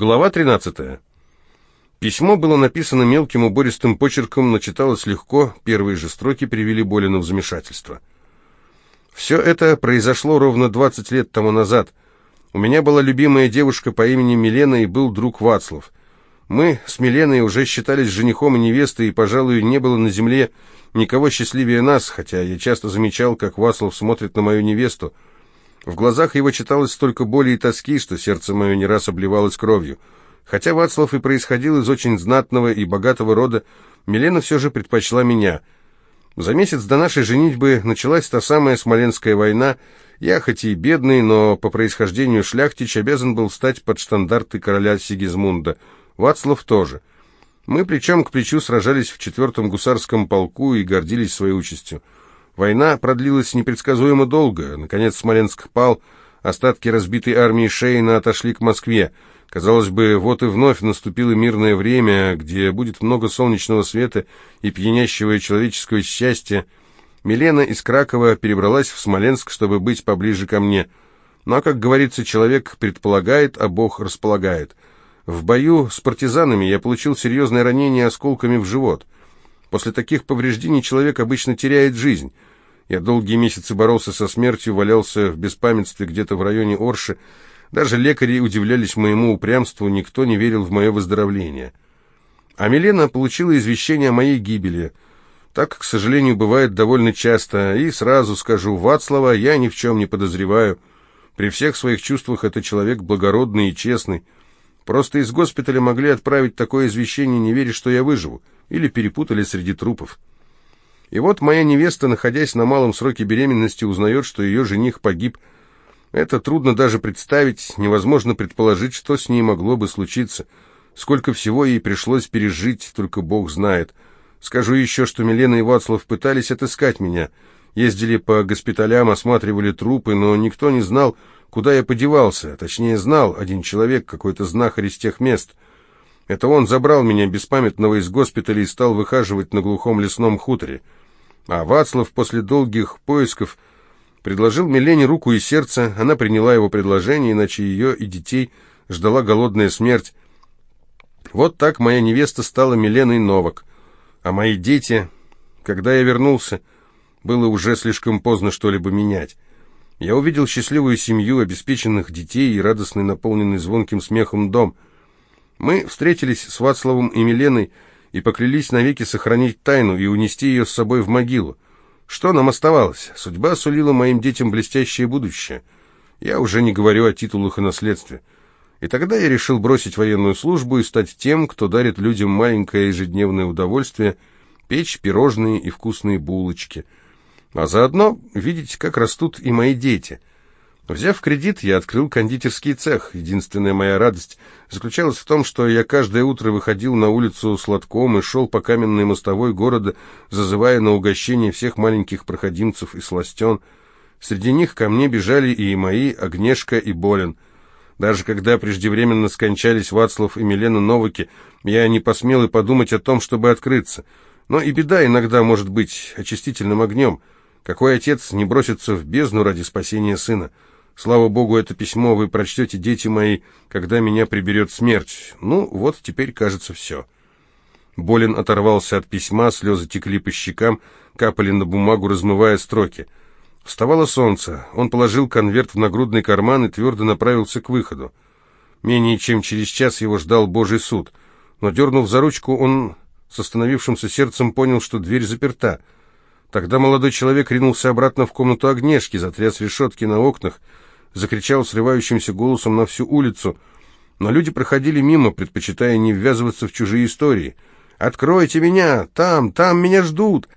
Глава 13. Письмо было написано мелким убористым почерком, но читалось легко, первые же строки привели Болина в замешательство. Все это произошло ровно 20 лет тому назад. У меня была любимая девушка по имени Милена и был друг Вацлав. Мы с Миленой уже считались женихом и невестой, и, пожалуй, не было на земле никого счастливее нас, хотя я часто замечал, как Вацлав смотрит на мою невесту – в глазах его читалось столько боли и тоски, что сердце мое не раз обливалось кровью. Хотя Вацлав и происходил из очень знатного и богатого рода, Милена все же предпочла меня. За месяц до нашей женитьбы началась та самая Смоленская война. Я, хоть и бедный, но по происхождению шляхтич, обязан был встать под штандарты короля Сигизмунда. Вацлав тоже. Мы плечом к плечу сражались в четвертом гусарском полку и гордились своей участью. Война продлилась непредсказуемо долго. Наконец Смоленск пал, остатки разбитой армии Шейна отошли к Москве. Казалось бы, вот и вновь наступило мирное время, где будет много солнечного света и пьянящего человеческого счастья. Милена из Кракова перебралась в Смоленск, чтобы быть поближе ко мне. Но, как говорится, человек предполагает, а Бог располагает. В бою с партизанами я получил серьезное ранение осколками в живот. После таких повреждений человек обычно теряет жизнь. Я долгие месяцы боролся со смертью, валялся в беспамятстве где-то в районе Орши. Даже лекари удивлялись моему упрямству, никто не верил в мое выздоровление. А Милена получила извещение о моей гибели. Так, к сожалению, бывает довольно часто. И сразу скажу, Вацлава я ни в чем не подозреваю. При всех своих чувствах это человек благородный и честный. Просто из госпиталя могли отправить такое извещение, не веря, что я выживу. Или перепутали среди трупов. И вот моя невеста, находясь на малом сроке беременности, узнает, что ее жених погиб. Это трудно даже представить, невозможно предположить, что с ней могло бы случиться. Сколько всего ей пришлось пережить, только Бог знает. Скажу еще, что Милена и Вацлав пытались отыскать меня. Ездили по госпиталям, осматривали трупы, но никто не знал, куда я подевался. Точнее, знал один человек, какой-то знахарь из тех мест. Это он забрал меня беспамятного из госпиталя и стал выхаживать на глухом лесном хуторе. А Вацлав после долгих поисков предложил Милене руку и сердце. Она приняла его предложение, иначе ее и детей ждала голодная смерть. Вот так моя невеста стала Миленой Новак. А мои дети, когда я вернулся, было уже слишком поздно что-либо менять. Я увидел счастливую семью, обеспеченных детей и радостный, наполненный звонким смехом дом. Мы встретились с Вацлавом и Миленой, и поклялись навеки сохранить тайну и унести ее с собой в могилу. Что нам оставалось? Судьба сулила моим детям блестящее будущее. Я уже не говорю о титулах и наследстве. И тогда я решил бросить военную службу и стать тем, кто дарит людям маленькое ежедневное удовольствие печь пирожные и вкусные булочки. А заодно видеть, как растут и мои дети, Взяв кредит, я открыл кондитерский цех. Единственная моя радость заключалась в том, что я каждое утро выходил на улицу с лотком и шел по каменной мостовой города, зазывая на угощение всех маленьких проходимцев и сластен. Среди них ко мне бежали и мои Огнешка и Болин. Даже когда преждевременно скончались Вацлав и Милена Новаки, я не посмел и подумать о том, чтобы открыться. Но и беда иногда может быть очистительным огнем. Какой отец не бросится в бездну ради спасения сына? Слава богу, это письмо вы прочтете, дети мои, когда меня приберет смерть. Ну, вот теперь, кажется, все». Болин оторвался от письма, слезы текли по щекам, капали на бумагу, размывая строки. Вставало солнце. Он положил конверт в нагрудный карман и твердо направился к выходу. Менее чем через час его ждал Божий суд. Но, дернув за ручку, он с остановившимся сердцем понял, что дверь заперта. Тогда молодой человек ринулся обратно в комнату огнешки, затряс решетки на окнах, закричал срывающимся голосом на всю улицу. Но люди проходили мимо, предпочитая не ввязываться в чужие истории. «Откройте меня! Там, там меня ждут!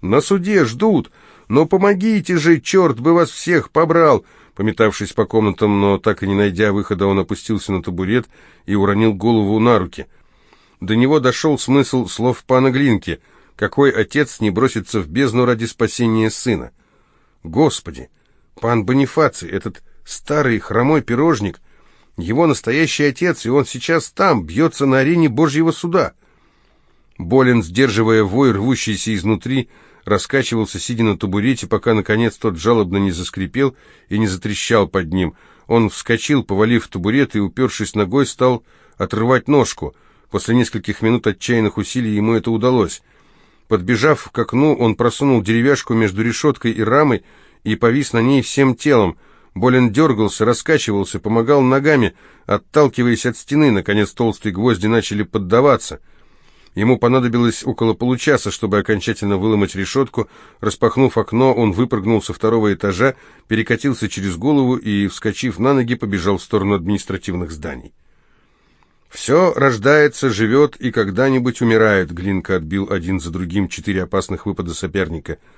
На суде ждут! Но помогите же, черт бы вас всех побрал!» Пометавшись по комнатам, но так и не найдя выхода, он опустился на табурет и уронил голову на руки. До него дошел смысл слов пана Глинки. «Какой отец не бросится в бездну ради спасения сына?» «Господи! Пан Бонифаций, этот старый хромой пирожник, его настоящий отец, и он сейчас там, бьется на арене Божьего суда. Болин, сдерживая вой, рвущийся изнутри, раскачивался, сидя на табурете, пока, наконец, тот жалобно не заскрипел и не затрещал под ним. Он вскочил, повалив табурет и, упершись ногой, стал отрывать ножку. После нескольких минут отчаянных усилий ему это удалось. Подбежав к окну, он просунул деревяшку между решеткой и рамой и повис на ней всем телом — Болин дергался, раскачивался, помогал ногами, отталкиваясь от стены. Наконец толстые гвозди начали поддаваться. Ему понадобилось около получаса, чтобы окончательно выломать решетку. Распахнув окно, он выпрыгнул со второго этажа, перекатился через голову и, вскочив на ноги, побежал в сторону административных зданий. «Все рождается, живет и когда-нибудь умирает», — Глинка отбил один за другим четыре опасных выпада соперника —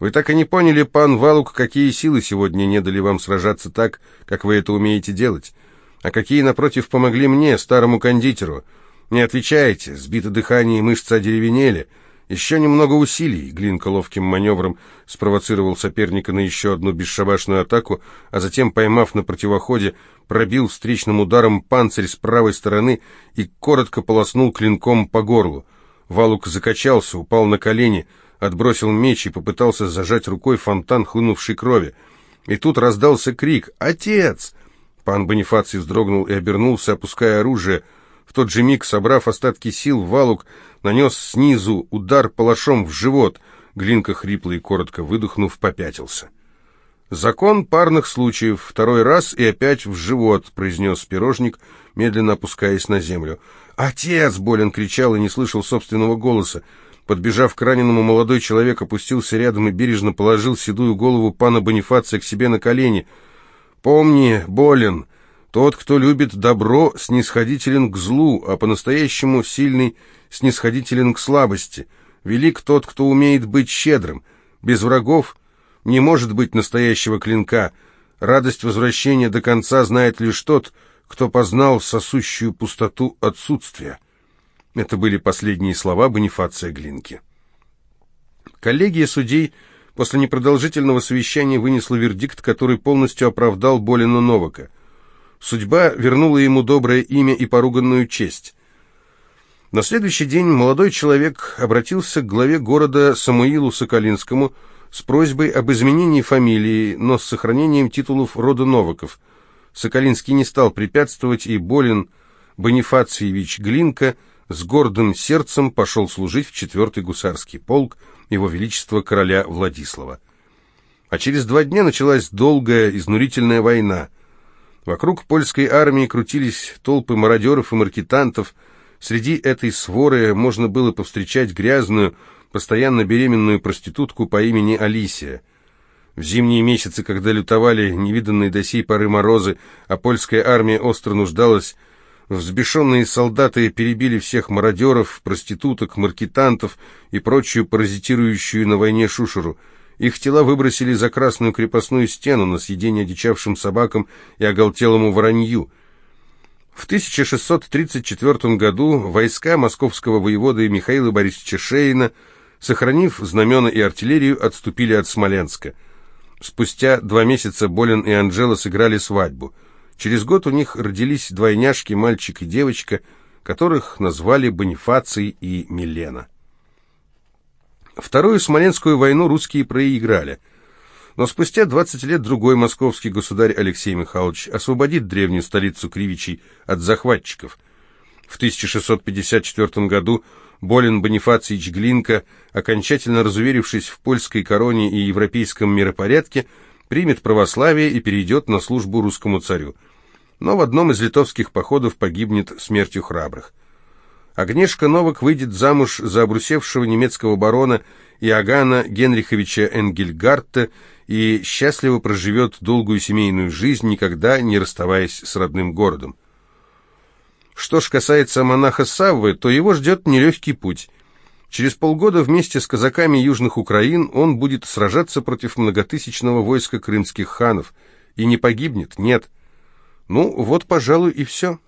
вы так и не поняли, пан Валук, какие силы сегодня не дали вам сражаться так, как вы это умеете делать, а какие, напротив, помогли мне, старому кондитеру. Не отвечаете, сбито дыхание и мышцы одеревенели. Еще немного усилий, Глинка ловким маневром спровоцировал соперника на еще одну бесшабашную атаку, а затем, поймав на противоходе, пробил встречным ударом панцирь с правой стороны и коротко полоснул клинком по горлу. Валук закачался, упал на колени — отбросил меч и попытался зажать рукой фонтан хлынувшей крови. И тут раздался крик «Отец!». Пан Бонифаций вздрогнул и обернулся, опуская оружие. В тот же миг, собрав остатки сил, Валук нанес снизу удар палашом в живот. Глинка хрипло и коротко выдохнув, попятился. «Закон парных случаев. Второй раз и опять в живот», — произнес пирожник, медленно опускаясь на землю. «Отец!» — болен кричал и не слышал собственного голоса. Подбежав к раненому, молодой человек опустился рядом и бережно положил седую голову пана Бонифация к себе на колени. «Помни, болен, тот, кто любит добро, снисходителен к злу, а по-настоящему сильный снисходителен к слабости. Велик тот, кто умеет быть щедрым. Без врагов не может быть настоящего клинка. Радость возвращения до конца знает лишь тот, кто познал сосущую пустоту отсутствия». Это были последние слова Бонифация Глинки. Коллегия судей после непродолжительного совещания вынесла вердикт, который полностью оправдал Болину Новака. Судьба вернула ему доброе имя и поруганную честь. На следующий день молодой человек обратился к главе города Самуилу Соколинскому с просьбой об изменении фамилии, но с сохранением титулов рода Новаков. Соколинский не стал препятствовать, и Болин Бонифациевич Глинка – с гордым сердцем пошел служить в 4 гусарский полк Его Величества короля Владислава. А через два дня началась долгая, изнурительная война. Вокруг польской армии крутились толпы мародеров и маркетантов. Среди этой своры можно было повстречать грязную, постоянно беременную проститутку по имени Алисия. В зимние месяцы, когда лютовали невиданные до сей поры морозы, а польская армия остро нуждалась Взбешенные солдаты перебили всех мародеров, проституток, маркетантов и прочую паразитирующую на войне шушеру. Их тела выбросили за красную крепостную стену на съедение дичавшим собакам и оголтелому воронью. В 1634 году войска московского воевода Михаила Борисовича Шейна, сохранив знамена и артиллерию, отступили от Смоленска. Спустя два месяца Болин и Анжела сыграли свадьбу – Через год у них родились двойняшки, мальчик и девочка, которых назвали Бонифаций и Милена. Вторую Смоленскую войну русские проиграли. Но спустя 20 лет другой московский государь Алексей Михайлович освободит древнюю столицу Кривичей от захватчиков. В 1654 году Болин Бонифациевич Глинка, окончательно разуверившись в польской короне и европейском миропорядке, примет православие и перейдет на службу русскому царю – но в одном из литовских походов погибнет смертью храбрых. Агнешка Новак выйдет замуж за обрусевшего немецкого барона Иоганна Генриховича Энгельгарта и счастливо проживет долгую семейную жизнь, никогда не расставаясь с родным городом. Что ж касается монаха Саввы, то его ждет нелегкий путь. Через полгода вместе с казаками южных Украин он будет сражаться против многотысячного войска крымских ханов. И не погибнет, нет. Ну, вот, пожалуй, и все.